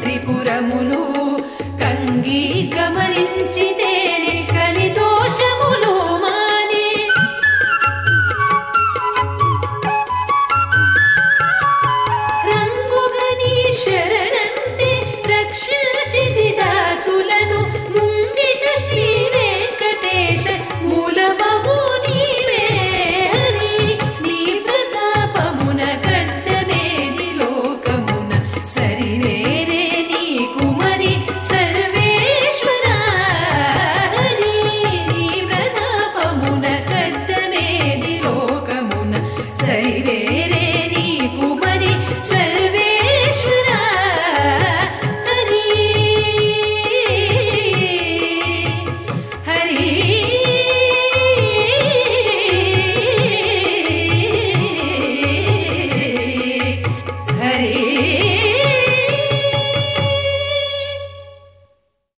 త్రిపురములు కంగి గమనించితే